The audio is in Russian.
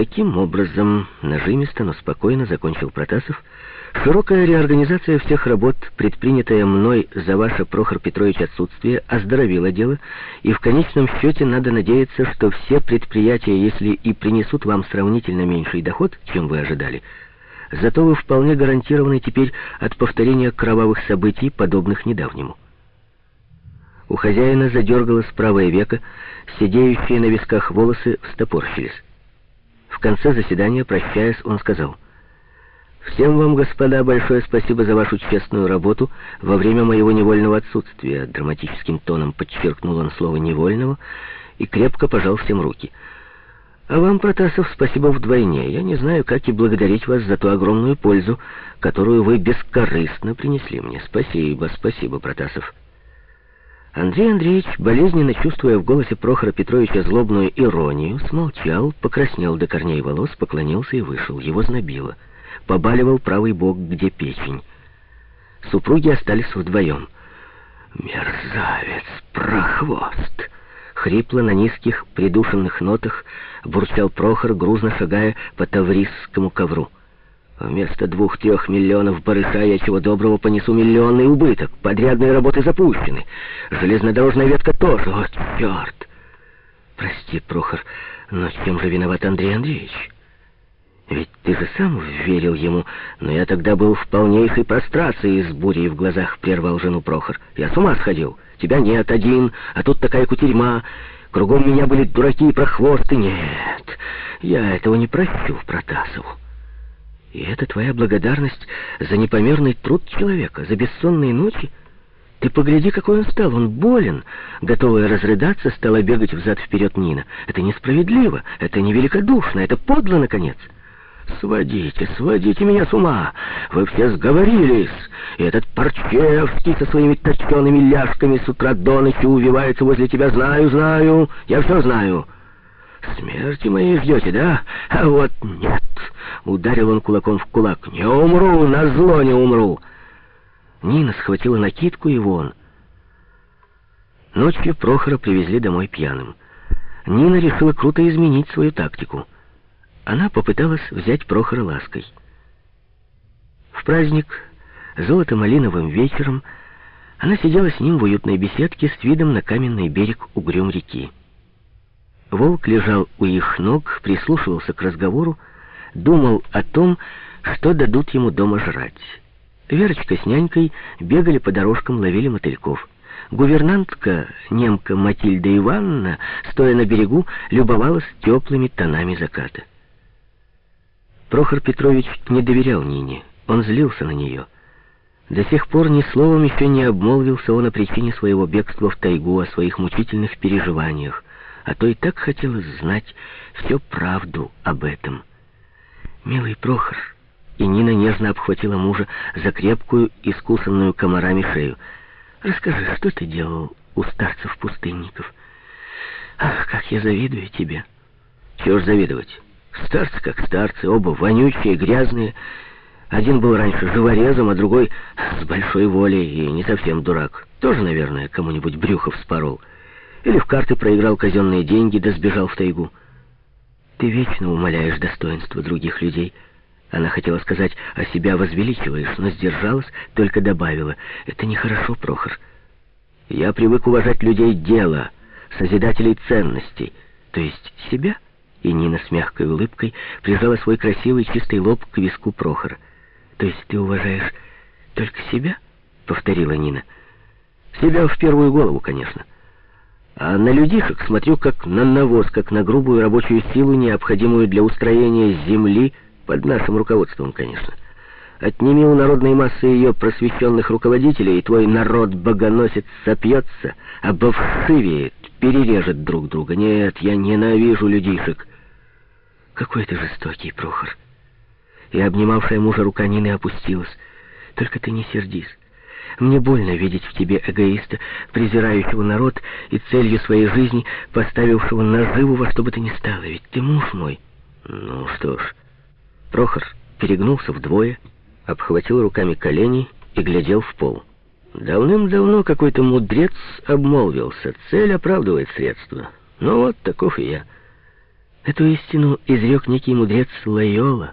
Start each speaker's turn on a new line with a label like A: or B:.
A: Таким образом, нажимисто, но спокойно закончил Протасов, широкая реорганизация всех работ, предпринятая мной за ваше, Прохор Петрович, отсутствие, оздоровила дело, и в конечном счете надо надеяться, что все предприятия, если и принесут вам сравнительно меньший доход, чем вы ожидали, зато вы вполне гарантированы теперь от повторения кровавых событий, подобных недавнему. У хозяина задергалось правое веко, сидеющие на висках волосы встопорщились. Конце заседания, прощаясь, он сказал, «Всем вам, господа, большое спасибо за вашу честную работу во время моего невольного отсутствия». Драматическим тоном подчеркнул он слово «невольного» и крепко пожал всем руки. «А вам, Протасов, спасибо вдвойне. Я не знаю, как и благодарить вас за ту огромную пользу, которую вы бескорыстно принесли мне. Спасибо, спасибо, Протасов». Андрей Андреевич, болезненно чувствуя в голосе Прохора Петровича злобную иронию, смолчал, покраснел до корней волос, поклонился и вышел. Его знобило. Побаливал правый бок, где печень. Супруги остались вдвоем. «Мерзавец, прохвост!» Хрипло на низких, придушенных нотах бурчал Прохор, грузно шагая по таврисскому ковру. Вместо двух-трех миллионов барыша я чего доброго понесу миллионный убыток. Подрядные работы запущены. Железнодорожная ветка тоже. Вот черт! Прости, Прохор, но чем же виноват Андрей Андреевич? Ведь ты же сам верил ему, но я тогда был в полнейшей прострации с бурей в глазах, прервал жену Прохор. Я с ума сходил. Тебя нет один, а тут такая кутерьма. Кругом меня были дураки и прохвосты. Нет, я этого не прощу Протасову. И это твоя благодарность за непомерный труд человека, за бессонные ночи? Ты погляди, какой он стал. Он болен. Готовая разрыдаться, стала бегать взад-вперед Нина. Это несправедливо, это невеликодушно, это подло, наконец. Сводите, сводите меня с ума. Вы все сговорились. И этот Парчевский со своими точеными ляжками с утра до ночи увивается возле тебя. Знаю, знаю, я все знаю. Смерти моей ждете, да? А вот нет. Ударил он кулаком в кулак. Не умру, на зло не умру. Нина схватила накидку и вон. Ночью Прохора привезли домой пьяным. Нина решила круто изменить свою тактику. Она попыталась взять Прохора лаской. В праздник, золото-малиновым вечером, она сидела с ним в уютной беседке с видом на каменный берег угрюм реки. Волк лежал у их ног, прислушивался к разговору, думал о том, что дадут ему дома жрать. Верочка с нянькой бегали по дорожкам, ловили мотыльков. Гувернантка, немка Матильда Ивановна, стоя на берегу, любовалась теплыми тонами заката. Прохор Петрович не доверял Нине, он злился на нее. До сих пор ни словом еще не обмолвился он о причине своего бегства в тайгу, о своих мучительных переживаниях а то и так хотелось знать всю правду об этом. «Милый Прохор!» И Нина нежно обхватила мужа за крепкую, искусанную комарами шею. «Расскажи, что ты делал у старцев-пустынников? Ах, как я завидую тебе!» «Чего ж завидовать? Старцы как старцы, оба вонючие, грязные. Один был раньше живорезом, а другой с большой волей и не совсем дурак. Тоже, наверное, кому-нибудь брюхо вспорол». Или в карты проиграл казенные деньги, да сбежал в тайгу. Ты вечно умоляешь достоинство других людей. Она хотела сказать, а себя возвеличиваешь, но сдержалась, только добавила. Это нехорошо, Прохор. Я привык уважать людей дела, созидателей ценностей, то есть себя. И Нина с мягкой улыбкой прижала свой красивый чистый лоб к виску Прохора. То есть ты уважаешь только себя? Повторила Нина. Себя в первую голову, конечно. А на людишек смотрю как на навоз, как на грубую рабочую силу, необходимую для устроения земли, под нашим руководством, конечно. Отними у народной массы ее просвещенных руководителей, и твой народ-богоносец сопьется, обовшивеет, перережет друг друга. Нет, я ненавижу людишек. Какой ты жестокий, Прохор. И обнимавшая мужа рука Нины опустилась. Только ты не сердись. Мне больно видеть в тебе эгоиста, презирающего народ и целью своей жизни поставившего наживу во что бы то ни стало. Ведь ты муж мой. Ну что ж. Прохор перегнулся вдвое, обхватил руками колени и глядел в пол. Давным-давно какой-то мудрец обмолвился. Цель оправдывает средства. Ну вот, таков и я. Эту истину изрек некий мудрец Лайола,